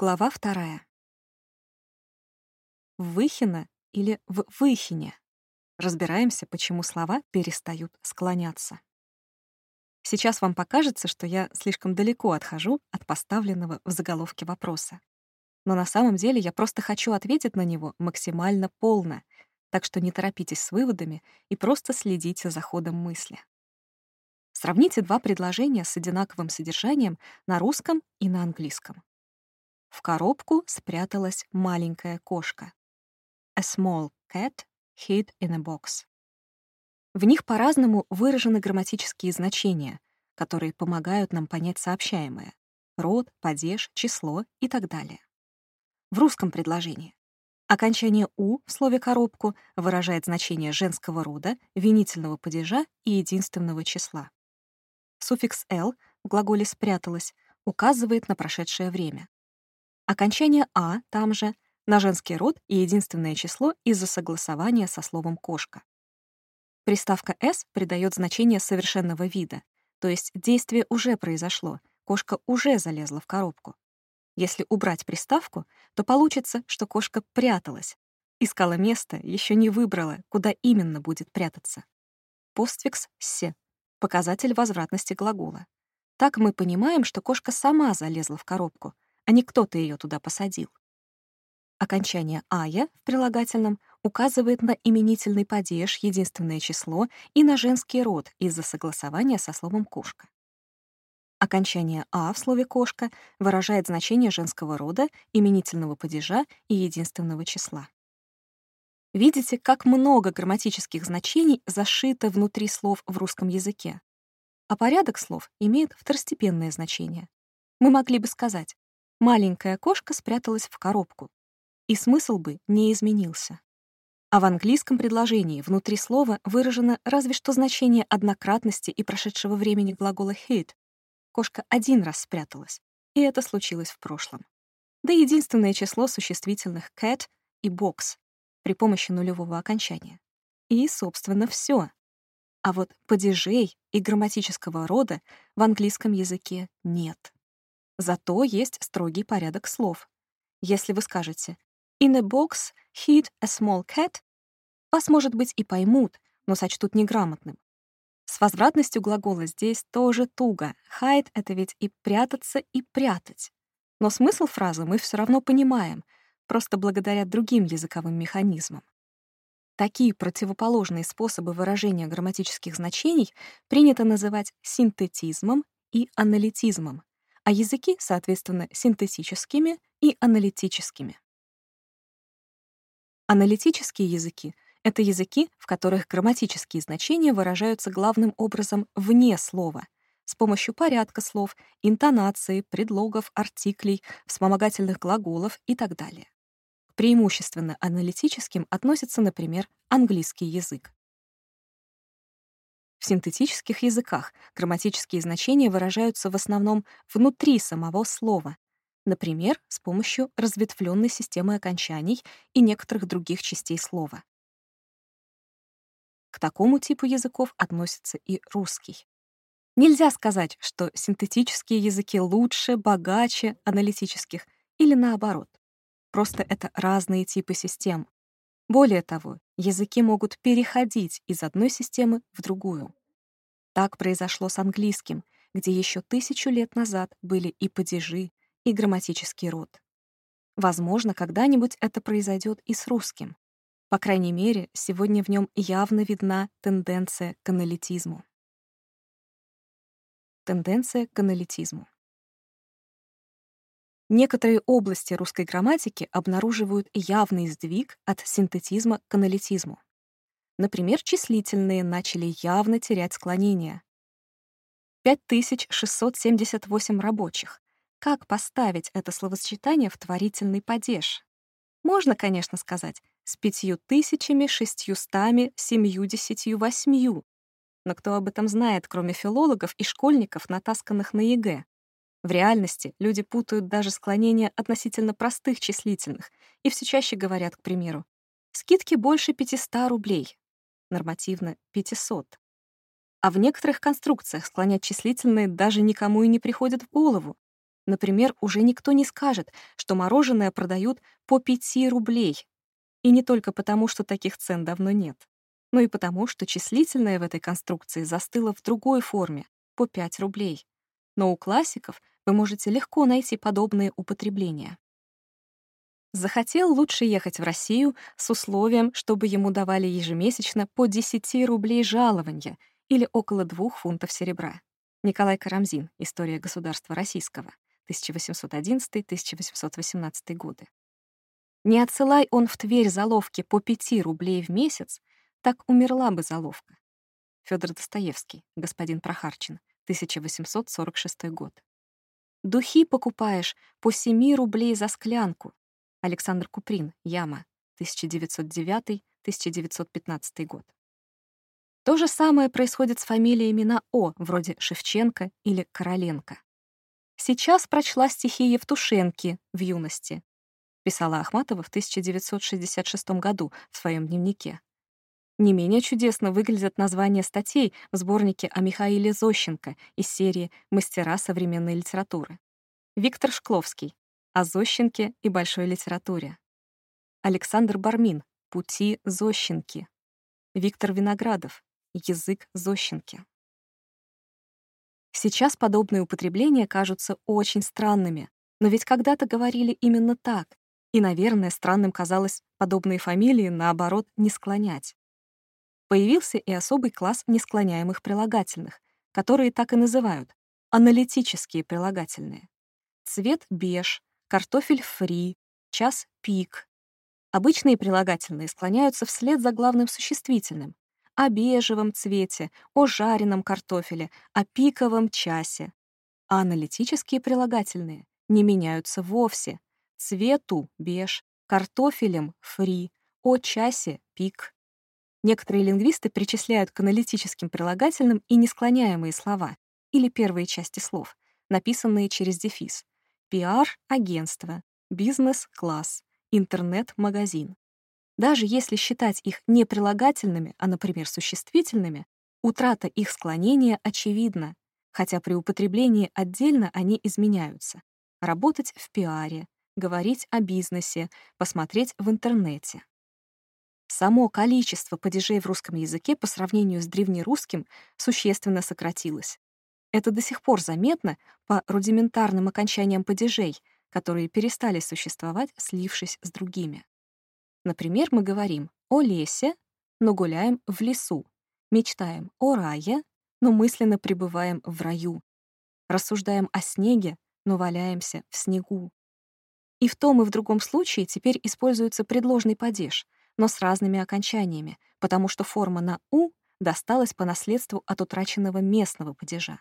Глава вторая. Выхина или в выхине. Разбираемся, почему слова перестают склоняться. Сейчас вам покажется, что я слишком далеко отхожу от поставленного в заголовке вопроса. Но на самом деле я просто хочу ответить на него максимально полно, так что не торопитесь с выводами и просто следите за ходом мысли. Сравните два предложения с одинаковым содержанием на русском и на английском. В коробку спряталась маленькая кошка. A small cat hid in a box. В них по-разному выражены грамматические значения, которые помогают нам понять сообщаемое — род, падеж, число и так далее. В русском предложении окончание «у» в слове «коробку» выражает значение женского рода, винительного падежа и единственного числа. Суффикс «л» в глаголе «спряталась» указывает на прошедшее время. Окончание «а» там же на женский род и единственное число из-за согласования со словом «кошка». Приставка «с» придает значение совершенного вида, то есть действие уже произошло, кошка уже залезла в коробку. Если убрать приставку, то получится, что кошка пряталась, искала место, еще не выбрала, куда именно будет прятаться. Постфикс «се» показатель возвратности глагола. Так мы понимаем, что кошка сама залезла в коробку, а не кто-то ее туда посадил. Окончание «ая» в прилагательном указывает на именительный падеж, единственное число, и на женский род из-за согласования со словом «кошка». Окончание «а» в слове «кошка» выражает значение женского рода, именительного падежа и единственного числа. Видите, как много грамматических значений зашито внутри слов в русском языке. А порядок слов имеет второстепенное значение. Мы могли бы сказать «маленькая кошка спряталась в коробку», и смысл бы не изменился. А в английском предложении внутри слова выражено разве что значение однократности и прошедшего времени глагола hid. Кошка один раз спряталась, и это случилось в прошлом. Да единственное число существительных cat и box при помощи нулевого окончания. И, собственно, все. А вот падежей и грамматического рода в английском языке нет. Зато есть строгий порядок слов. Если вы скажете «In a box hid a small cat», вас, может быть, и поймут, но сочтут неграмотным. С возвратностью глагола здесь тоже туго. Hide — это ведь и прятаться, и прятать. Но смысл фразы мы все равно понимаем — просто благодаря другим языковым механизмам. Такие противоположные способы выражения грамматических значений принято называть синтетизмом и аналитизмом, а языки, соответственно, синтетическими и аналитическими. Аналитические языки — это языки, в которых грамматические значения выражаются главным образом вне слова, с помощью порядка слов, интонации, предлогов, артиклей, вспомогательных глаголов и так далее преимущественно аналитическим относится, например, английский язык. Синтетических языках грамматические значения выражаются в основном внутри самого слова, например, с помощью разветвленной системы окончаний и некоторых других частей слова. К такому типу языков относится и русский. Нельзя сказать, что синтетические языки лучше, богаче аналитических или наоборот. Просто это разные типы систем. Более того, языки могут переходить из одной системы в другую. Так произошло с английским, где еще тысячу лет назад были и падежи, и грамматический род. Возможно, когда-нибудь это произойдет и с русским. По крайней мере, сегодня в нем явно видна тенденция к аналитизму. Тенденция к аналитизму. Некоторые области русской грамматики обнаруживают явный сдвиг от синтетизма к аналитизму. Например, числительные начали явно терять склонение. 5678 рабочих. Как поставить это словосочетание в творительный падеж? Можно, конечно, сказать с 5678, но кто об этом знает, кроме филологов и школьников, натасканных на ЕГЭ? В реальности люди путают даже склонения относительно простых числительных и все чаще говорят, к примеру, скидки больше 500 рублей, нормативно 500. А в некоторых конструкциях склонять числительные даже никому и не приходит в голову. Например, уже никто не скажет, что мороженое продают по 5 рублей. И не только потому, что таких цен давно нет, но и потому, что числительное в этой конструкции застыло в другой форме — по 5 рублей. Но у классиков вы можете легко найти подобные употребления. Захотел лучше ехать в Россию с условием, чтобы ему давали ежемесячно по 10 рублей жалования или около 2 фунтов серебра. Николай Карамзин. История государства российского. 1811-1818 годы. Не отсылай он в Тверь заловки по 5 рублей в месяц, так умерла бы заловка. Федор Достоевский, господин Прохарчин, 1846 год. Духи покупаешь по 7 рублей за склянку. Александр Куприн, Яма, 1909-1915 год. То же самое происходит с фамилиями на «о», вроде Шевченко или Короленко. Сейчас прочла стихи Евтушенки в юности, писала Ахматова в 1966 году в своем дневнике. Не менее чудесно выглядят названия статей в сборнике о Михаиле Зощенко из серии «Мастера современной литературы». Виктор Шкловский о Зощенке и большой литературе. Александр Бармин «Пути Зощенки». Виктор Виноградов «Язык Зощенки». Сейчас подобные употребления кажутся очень странными, но ведь когда-то говорили именно так, и, наверное, странным казалось подобные фамилии, наоборот, не склонять. Появился и особый класс несклоняемых прилагательных, которые так и называют — аналитические прилагательные. Цвет — беж, картофель — фри, час — пик. Обычные прилагательные склоняются вслед за главным существительным, о бежевом цвете, о жареном картофеле, о пиковом часе. А аналитические прилагательные не меняются вовсе. Цвету — беж, картофелем — фри, о часе — пик. Некоторые лингвисты причисляют к аналитическим прилагательным и несклоняемые слова или первые части слов, написанные через дефис. Пиар — агентство, бизнес-класс, интернет-магазин. Даже если считать их не прилагательными, а, например, существительными, утрата их склонения очевидна, хотя при употреблении отдельно они изменяются. Работать в пиаре, говорить о бизнесе, посмотреть в интернете. Само количество падежей в русском языке по сравнению с древнерусским существенно сократилось. Это до сих пор заметно по рудиментарным окончаниям падежей, которые перестали существовать, слившись с другими. Например, мы говорим о лесе, но гуляем в лесу, мечтаем о рае, но мысленно пребываем в раю, рассуждаем о снеге, но валяемся в снегу. И в том и в другом случае теперь используется предложный падеж, но с разными окончаниями, потому что форма на «у» досталась по наследству от утраченного местного падежа.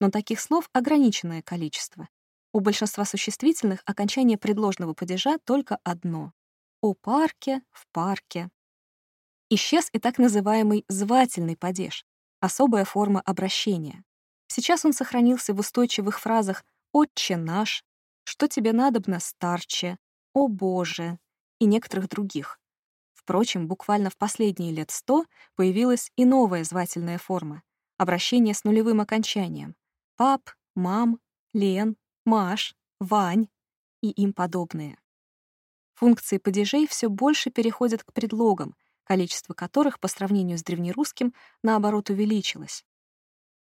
Но таких слов ограниченное количество. У большинства существительных окончание предложного падежа только одно о парке, в парке. Исчез и так называемый звательный падеж, особая форма обращения. Сейчас он сохранился в устойчивых фразах «Отче наш», «Что тебе надобно, старче», «О Боже» и некоторых других. Впрочем, буквально в последние лет сто появилась и новая звательная форма — обращение с нулевым окончанием — пап, мам, Лен, Маш, Вань и им подобные. Функции падежей все больше переходят к предлогам, количество которых по сравнению с древнерусским, наоборот, увеличилось.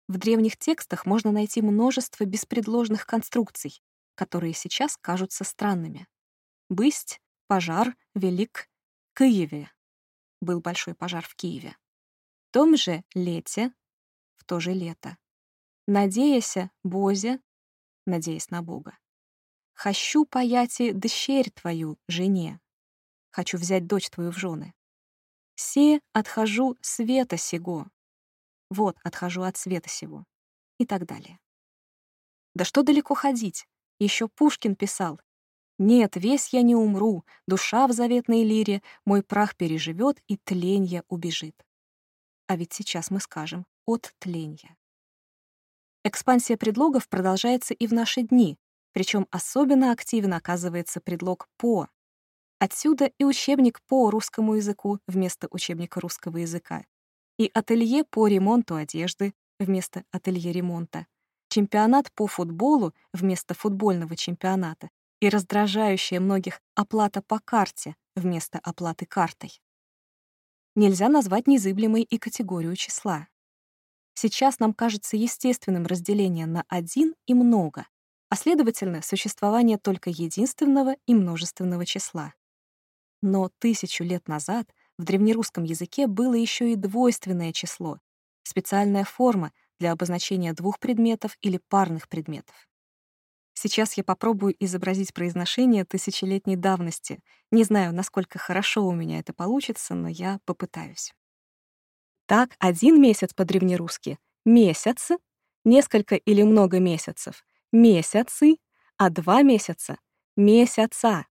В древних текстах можно найти множество беспредложных конструкций, которые сейчас кажутся странными. «Бысть», «пожар», «велик», «Киеве» — был большой пожар в Киеве. В том же лете, в то же лето. «Надеяся, Бозе», надеясь на Бога. Хочу паяти дщерь твою, жене. Хочу взять дочь твою в жены. Се отхожу света сего. Вот отхожу от света сего. И так далее. Да что далеко ходить? Еще Пушкин писал. Нет, весь я не умру, душа в заветной лире, мой прах переживет и тленье убежит. А ведь сейчас мы скажем «от тленья». Экспансия предлогов продолжается и в наши дни, причем особенно активно оказывается предлог «по». Отсюда и учебник по русскому языку вместо учебника русского языка, и ателье по ремонту одежды вместо ателье ремонта, чемпионат по футболу вместо футбольного чемпионата и раздражающая многих оплата по карте вместо оплаты картой. Нельзя назвать незыблемой и категорию числа. Сейчас нам кажется естественным разделение на один и много, а следовательно, существование только единственного и множественного числа. Но тысячу лет назад в древнерусском языке было еще и двойственное число, специальная форма для обозначения двух предметов или парных предметов. Сейчас я попробую изобразить произношение тысячелетней давности. Не знаю, насколько хорошо у меня это получится, но я попытаюсь. Так, один месяц по-древнерусски — месяц, несколько или много месяцев — месяцы, а два месяца — месяца.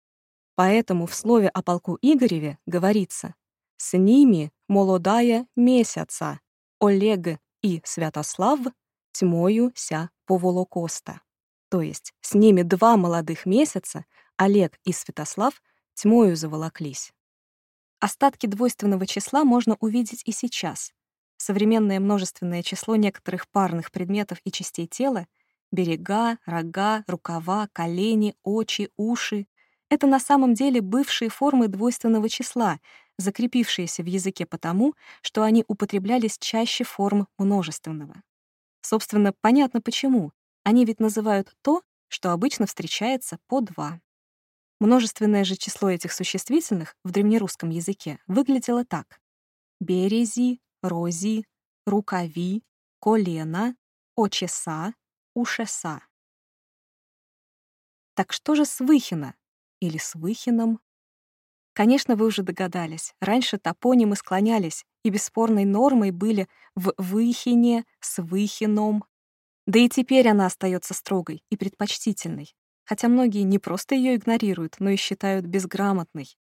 Поэтому в слове о полку Игореве говорится «С ними молодая месяца, Олег и Святослав тьмою ся поволокоста». То есть с ними два молодых месяца Олег и Святослав тьмою заволоклись. Остатки двойственного числа можно увидеть и сейчас. Современное множественное число некоторых парных предметов и частей тела — берега, рога, рукава, колени, очи, уши — это на самом деле бывшие формы двойственного числа, закрепившиеся в языке потому, что они употреблялись чаще форм множественного. Собственно, понятно почему. Они ведь называют то, что обычно встречается по два. Множественное же число этих существительных в древнерусском языке выглядело так. Берези, рози, рукави, колено, очеса, ушеса. Так что же с Выхина? Или с Выхином? Конечно, вы уже догадались, раньше топонимы склонялись, и бесспорной нормой были в Выхине, с Выхином. Да и теперь она остается строгой и предпочтительной хотя многие не просто ее игнорируют, но и считают безграмотной.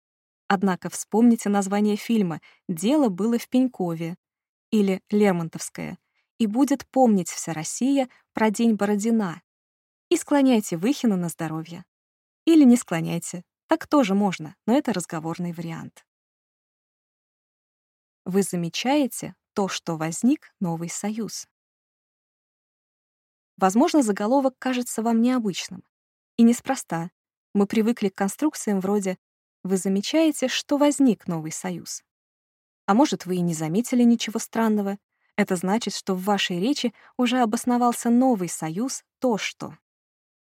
Однако вспомните название фильма «Дело было в Пенькове» или «Лермонтовская», и будет помнить вся Россия про День Бородина. И склоняйте Выхина на здоровье. Или не склоняйте, так тоже можно, но это разговорный вариант. Вы замечаете то, что возник новый союз. Возможно, заголовок кажется вам необычным, и неспроста. Мы привыкли к конструкциям вроде «Вы замечаете, что возник новый союз?» А может, вы и не заметили ничего странного. Это значит, что в вашей речи уже обосновался новый союз «то что».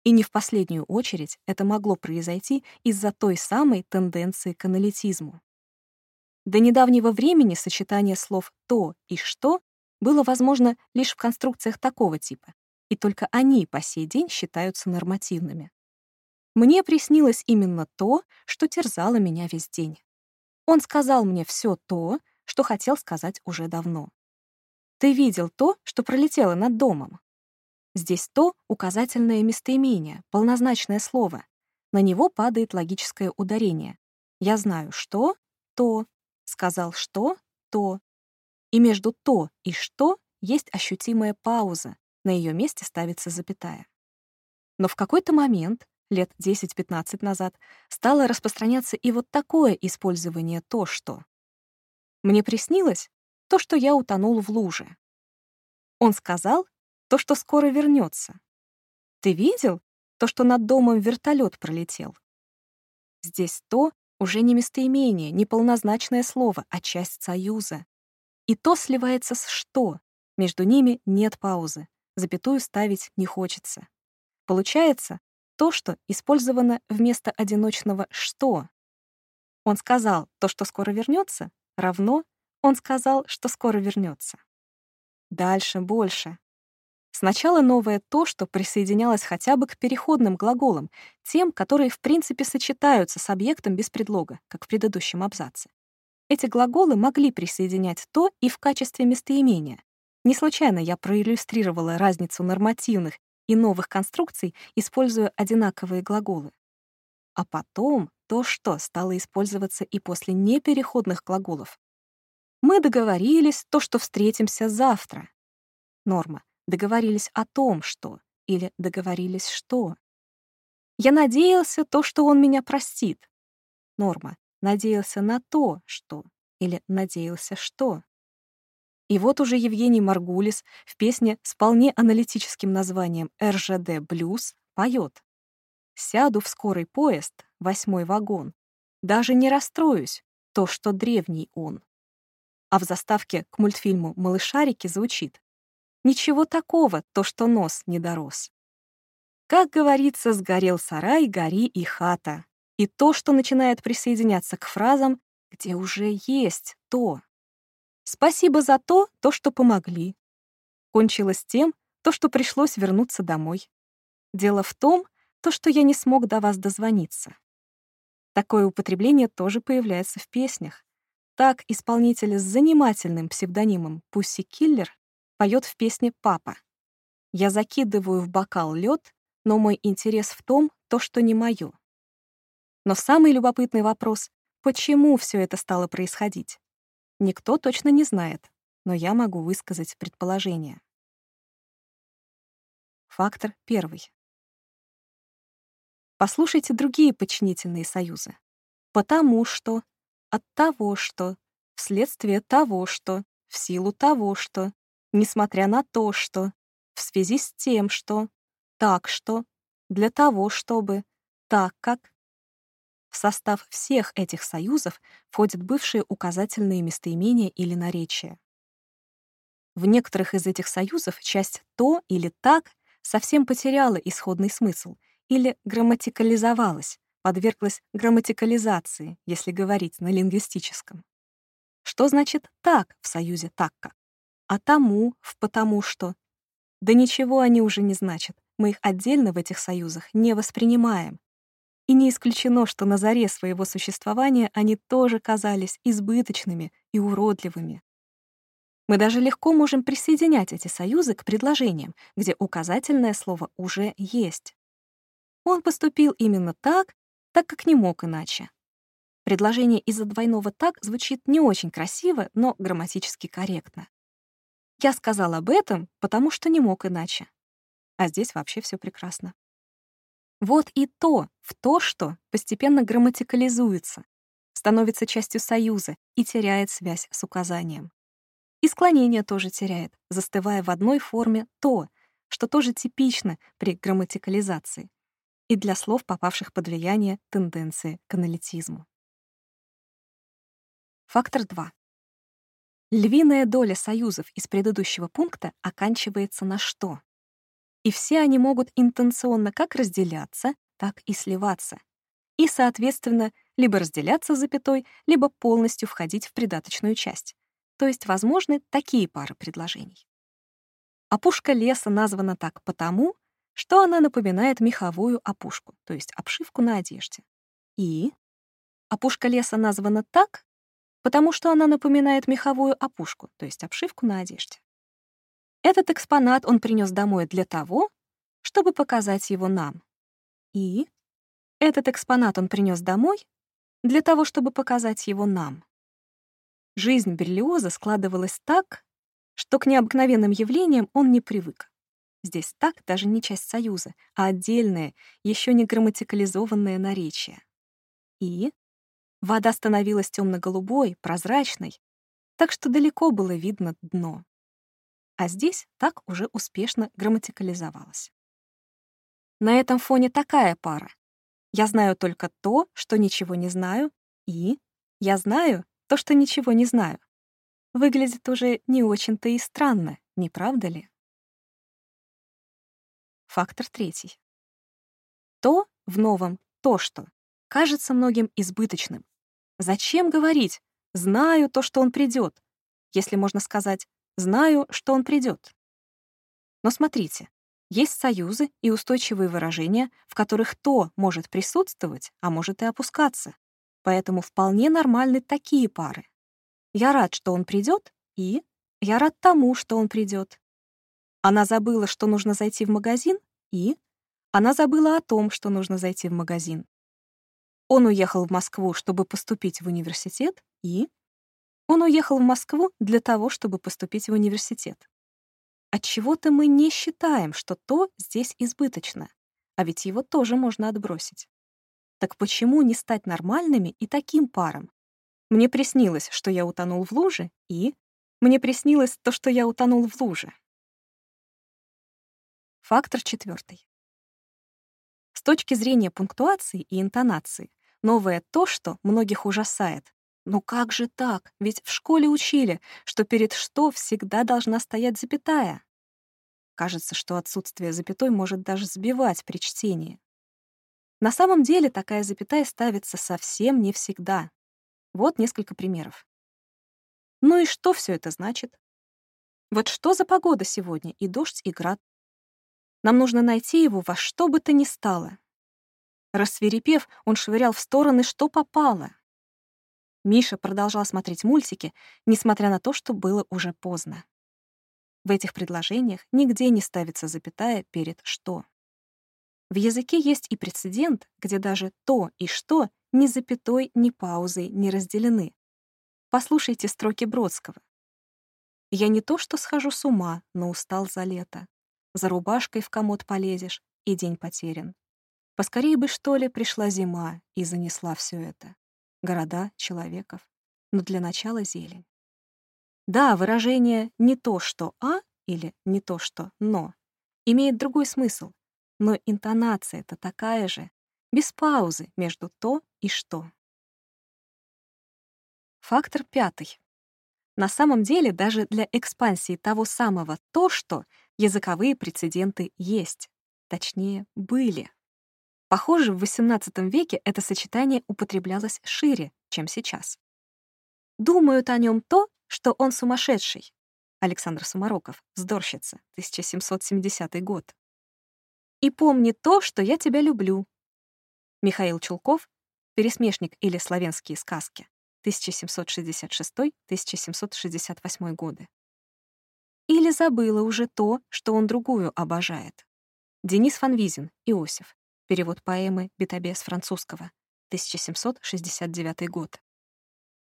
И не в последнюю очередь это могло произойти из-за той самой тенденции к аналитизму. До недавнего времени сочетание слов «то» и «что» было возможно лишь в конструкциях такого типа, и только они по сей день считаются нормативными. Мне приснилось именно то, что терзало меня весь день. Он сказал мне все то, что хотел сказать уже давно. Ты видел то, что пролетело над домом. Здесь то указательное местоимение, полнозначное слово. На него падает логическое ударение. Я знаю, что, то, сказал, что, то. И между то и что есть ощутимая пауза, на ее месте ставится запятая. Но в какой-то момент лет 10-15 назад, стало распространяться и вот такое использование «то что». Мне приснилось то, что я утонул в луже. Он сказал то, что скоро вернется. Ты видел то, что над домом вертолет пролетел? Здесь «то» уже не местоимение, не полнозначное слово, а часть союза. И то сливается с «что». Между ними нет паузы. Запятую ставить не хочется. Получается, то, что использовано вместо одиночного «что». Он сказал то, что скоро вернется, равно он сказал, что скоро вернется. Дальше больше. Сначала новое то, что присоединялось хотя бы к переходным глаголам, тем, которые в принципе сочетаются с объектом без предлога, как в предыдущем абзаце. Эти глаголы могли присоединять то и в качестве местоимения. Не случайно я проиллюстрировала разницу нормативных и новых конструкций, используя одинаковые глаголы. А потом то, что стало использоваться и после непереходных глаголов. Мы договорились то, что встретимся завтра. Норма. Договорились о том, что. Или договорились, что. Я надеялся то, что он меня простит. Норма. Надеялся на то, что. Или надеялся, что. И вот уже Евгений Маргулис в песне с вполне аналитическим названием «РЖД Блюз» поет «Сяду в скорый поезд, восьмой вагон, даже не расстроюсь, то, что древний он». А в заставке к мультфильму «Малышарики» звучит «Ничего такого, то, что нос не дорос». Как говорится, сгорел сарай, гори и хата. И то, что начинает присоединяться к фразам, где уже есть то. Спасибо за то, то, что помогли. Кончилось тем, то, что пришлось вернуться домой. Дело в том, то, что я не смог до вас дозвониться. Такое употребление тоже появляется в песнях. Так исполнитель с занимательным псевдонимом Пусси Киллер поет в песне «Папа». Я закидываю в бокал лед, но мой интерес в том, то, что не моё. Но самый любопытный вопрос — почему все это стало происходить? Никто точно не знает, но я могу высказать предположение. Фактор первый. Послушайте другие подчинительные союзы. Потому что, от того что, вследствие того что, в силу того что, несмотря на то что, в связи с тем что, так что, для того чтобы, так как, в состав всех этих союзов входят бывшие указательные местоимения или наречия. В некоторых из этих союзов часть «то» или «так» совсем потеряла исходный смысл или грамматикализовалась, подверглась грамматикализации, если говорить на лингвистическом. Что значит «так» в союзе «так как»? А тому в «потому что»? Да ничего они уже не значат, мы их отдельно в этих союзах не воспринимаем. И не исключено, что на заре своего существования они тоже казались избыточными и уродливыми. Мы даже легко можем присоединять эти союзы к предложениям, где указательное слово уже есть. Он поступил именно так, так как не мог иначе. Предложение из-за двойного «так» звучит не очень красиво, но грамматически корректно. Я сказал об этом, потому что не мог иначе. А здесь вообще все прекрасно. Вот и то, в то, что постепенно грамматикализуется, становится частью союза и теряет связь с указанием. И склонение тоже теряет, застывая в одной форме «то», что тоже типично при грамматикализации и для слов, попавших под влияние тенденции к аналитизму. Фактор 2. Львиная доля союзов из предыдущего пункта оканчивается на «что» и все они могут интенционно как разделяться, так и сливаться. И, соответственно, либо разделяться запятой, либо полностью входить в придаточную часть. То есть возможны такие пары предложений. Опушка леса названа так потому, что она напоминает меховую опушку, то есть обшивку на одежде. И опушка леса названа так, потому что она напоминает меховую опушку, то есть обшивку на одежде. Этот экспонат он принес домой для того, чтобы показать его нам. И этот экспонат он принес домой для того, чтобы показать его нам. Жизнь Берлиоза складывалась так, что к необыкновенным явлениям он не привык. Здесь так даже не часть союза, а отдельное, еще не грамматикализованное наречие. И вода становилась темно-голубой, прозрачной, так что далеко было видно дно а здесь так уже успешно грамматикализовалось. На этом фоне такая пара. Я знаю только то, что ничего не знаю, и я знаю то, что ничего не знаю. Выглядит уже не очень-то и странно, не правда ли? Фактор третий. То в новом «то, что» кажется многим избыточным. Зачем говорить «знаю то, что он придет», если можно сказать Знаю, что он придет. Но смотрите, есть союзы и устойчивые выражения, в которых то может присутствовать, а может и опускаться. Поэтому вполне нормальны такие пары. Я рад, что он придет, и я рад тому, что он придет. Она забыла, что нужно зайти в магазин, и она забыла о том, что нужно зайти в магазин. Он уехал в Москву, чтобы поступить в университет, и он уехал в Москву для того, чтобы поступить в университет. Отчего-то мы не считаем, что то здесь избыточно, а ведь его тоже можно отбросить. Так почему не стать нормальными и таким парам? Мне приснилось, что я утонул в луже, и Мне приснилось то, что я утонул в луже. Фактор четвертый. С точки зрения пунктуации и интонации, новое то, что многих ужасает. Ну как же так? Ведь в школе учили, что перед «что» всегда должна стоять запятая. Кажется, что отсутствие запятой может даже сбивать при чтении. На самом деле такая запятая ставится совсем не всегда. Вот несколько примеров. Ну и что все это значит? Вот что за погода сегодня? И дождь, и град. Нам нужно найти его во что бы то ни стало. Рассверепев, он швырял в стороны, что попало. Миша продолжал смотреть мультики, несмотря на то, что было уже поздно. В этих предложениях нигде не ставится запятая перед «что». В языке есть и прецедент, где даже «то» и «что» ни запятой, ни паузой не разделены. Послушайте строки Бродского. «Я не то что схожу с ума, но устал за лето. За рубашкой в комод полезешь, и день потерян. Поскорее бы, что ли, пришла зима и занесла все это. Города, человеков. Но для начала зелень. Да, выражение «не то, что «а» или «не то, что «но» имеет другой смысл, но интонация-то такая же, без паузы между «то» и «что». Фактор пятый. На самом деле, даже для экспансии того самого «то, что» языковые прецеденты есть, точнее, были. Похоже, в XVIII веке это сочетание употреблялось шире, чем сейчас. Думают о нем то, что он сумасшедший. Александр Сумароков, «Вздорщица», 1770 год. И помни то, что я тебя люблю. Михаил Чулков, «Пересмешник или славянские сказки», 1766-1768 годы. Или забыла уже то, что он другую обожает. Денис Фанвизин, Иосиф. Перевод поэмы «Бетабе» с французского. 1769 год.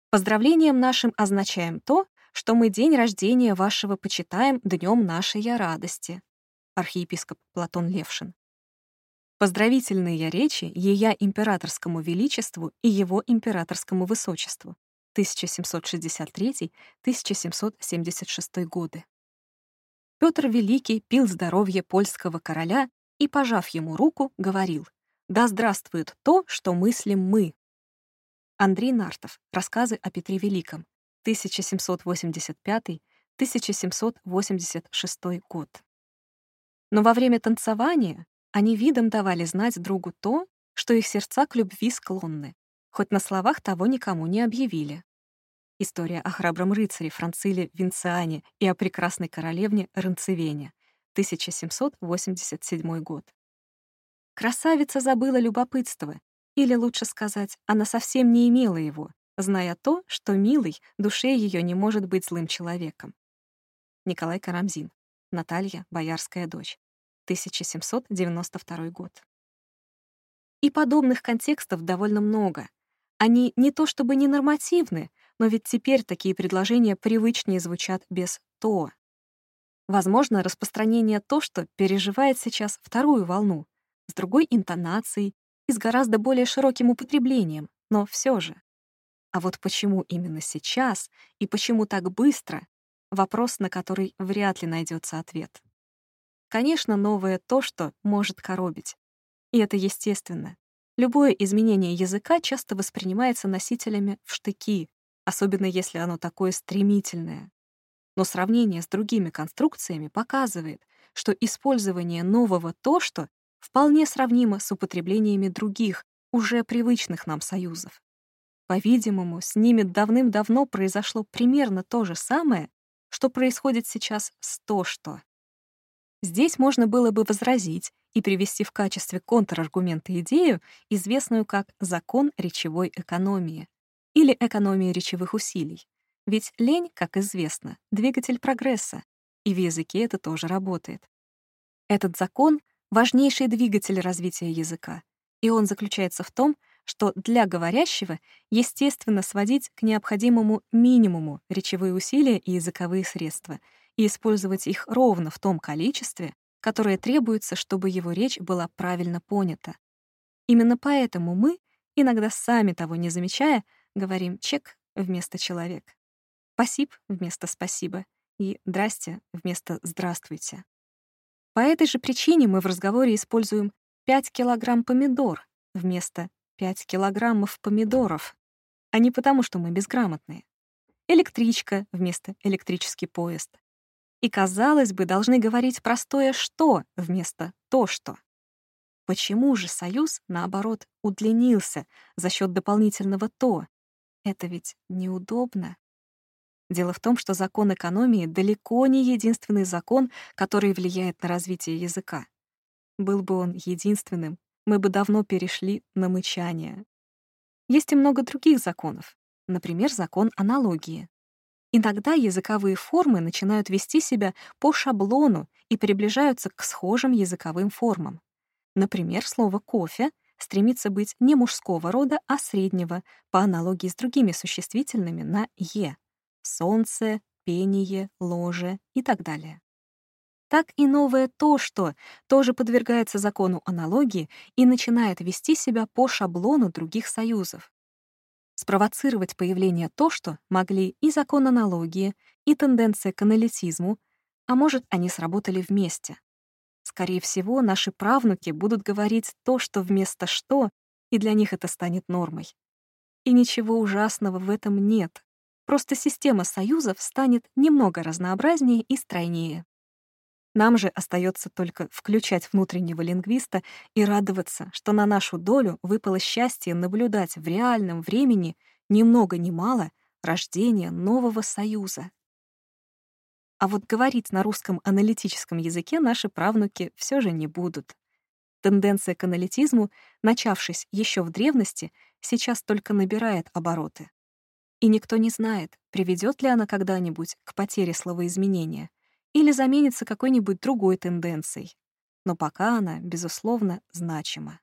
Поздравлением нашим означаем то, что мы день рождения вашего почитаем днем нашей радости. Архиепископ Платон Левшин. Поздравительные речи ея императорскому величеству и его императорскому высочеству. 1763-1776 годы. Петр Великий пил здоровье польского короля и, пожав ему руку, говорил «Да здравствует то, что мыслим мы». Андрей Нартов. Рассказы о Петре Великом. 1785-1786 год. Но во время танцевания они видом давали знать другу то, что их сердца к любви склонны, хоть на словах того никому не объявили. История о храбром рыцаре Франциле Винциане и о прекрасной королевне Ранцевене, 1787 год. Красавица забыла любопытство, или лучше сказать, она совсем не имела его, зная то, что милый душе ее не может быть злым человеком. Николай Карамзин. Наталья, боярская дочь. 1792 год. И подобных контекстов довольно много. Они не то чтобы не нормативны, но ведь теперь такие предложения привычнее звучат без «то». Возможно, распространение то, что переживает сейчас вторую волну, с другой интонацией и с гораздо более широким употреблением, но все же. А вот почему именно сейчас и почему так быстро — вопрос, на который вряд ли найдется ответ. Конечно, новое то, что может коробить. И это естественно. Любое изменение языка часто воспринимается носителями в штыки, особенно если оно такое стремительное. Но сравнение с другими конструкциями показывает, что использование нового «то», что вполне сравнимо с употреблениями других, уже привычных нам союзов. По-видимому, с ними давным-давно произошло примерно то же самое, что происходит сейчас с «то что». Здесь можно было бы возразить и привести в качестве контраргумента идею, известную как «закон речевой экономии», или экономии речевых усилий. Ведь лень, как известно, двигатель прогресса, и в языке это тоже работает. Этот закон — важнейший двигатель развития языка, и он заключается в том, что для говорящего естественно сводить к необходимому минимуму речевые усилия и языковые средства и использовать их ровно в том количестве, которое требуется, чтобы его речь была правильно понята. Именно поэтому мы, иногда сами того не замечая, говорим «чек» вместо «человек». «Пасиб» вместо «спасибо» и «здрасте» вместо «здравствуйте». По этой же причине мы в разговоре используем 5 килограмм помидор вместо 5 килограммов помидоров, а не потому, что мы безграмотные. Электричка вместо электрический поезд. И, казалось бы, должны говорить простое «что» вместо «то, что». Почему же союз, наоборот, удлинился за счет дополнительного «то»? Это ведь неудобно. Дело в том, что закон экономии далеко не единственный закон, который влияет на развитие языка. Был бы он единственным, мы бы давно перешли на мычание. Есть и много других законов. Например, закон аналогии. Иногда языковые формы начинают вести себя по шаблону и приближаются к схожим языковым формам. Например, слово «кофе» стремится быть не мужского рода, а среднего, по аналогии с другими существительными на «е» — солнце, пение, ложе и так далее. Так и новое «то, что» тоже подвергается закону аналогии и начинает вести себя по шаблону других союзов. Спровоцировать появление «то, что» могли и закон аналогии, и тенденция к аналитизму, а может, они сработали вместе. Скорее всего, наши правнуки будут говорить то, что вместо «что», и для них это станет нормой. И ничего ужасного в этом нет. Просто система союзов станет немного разнообразнее и стройнее. Нам же остается только включать внутреннего лингвиста и радоваться, что на нашу долю выпало счастье наблюдать в реальном времени ни много ни мало рождение нового союза. А вот говорить на русском аналитическом языке наши правнуки все же не будут. Тенденция к аналитизму, начавшись еще в древности, сейчас только набирает обороты. И никто не знает, приведет ли она когда-нибудь к потере словоизменения или заменится какой-нибудь другой тенденцией. Но пока она, безусловно, значима.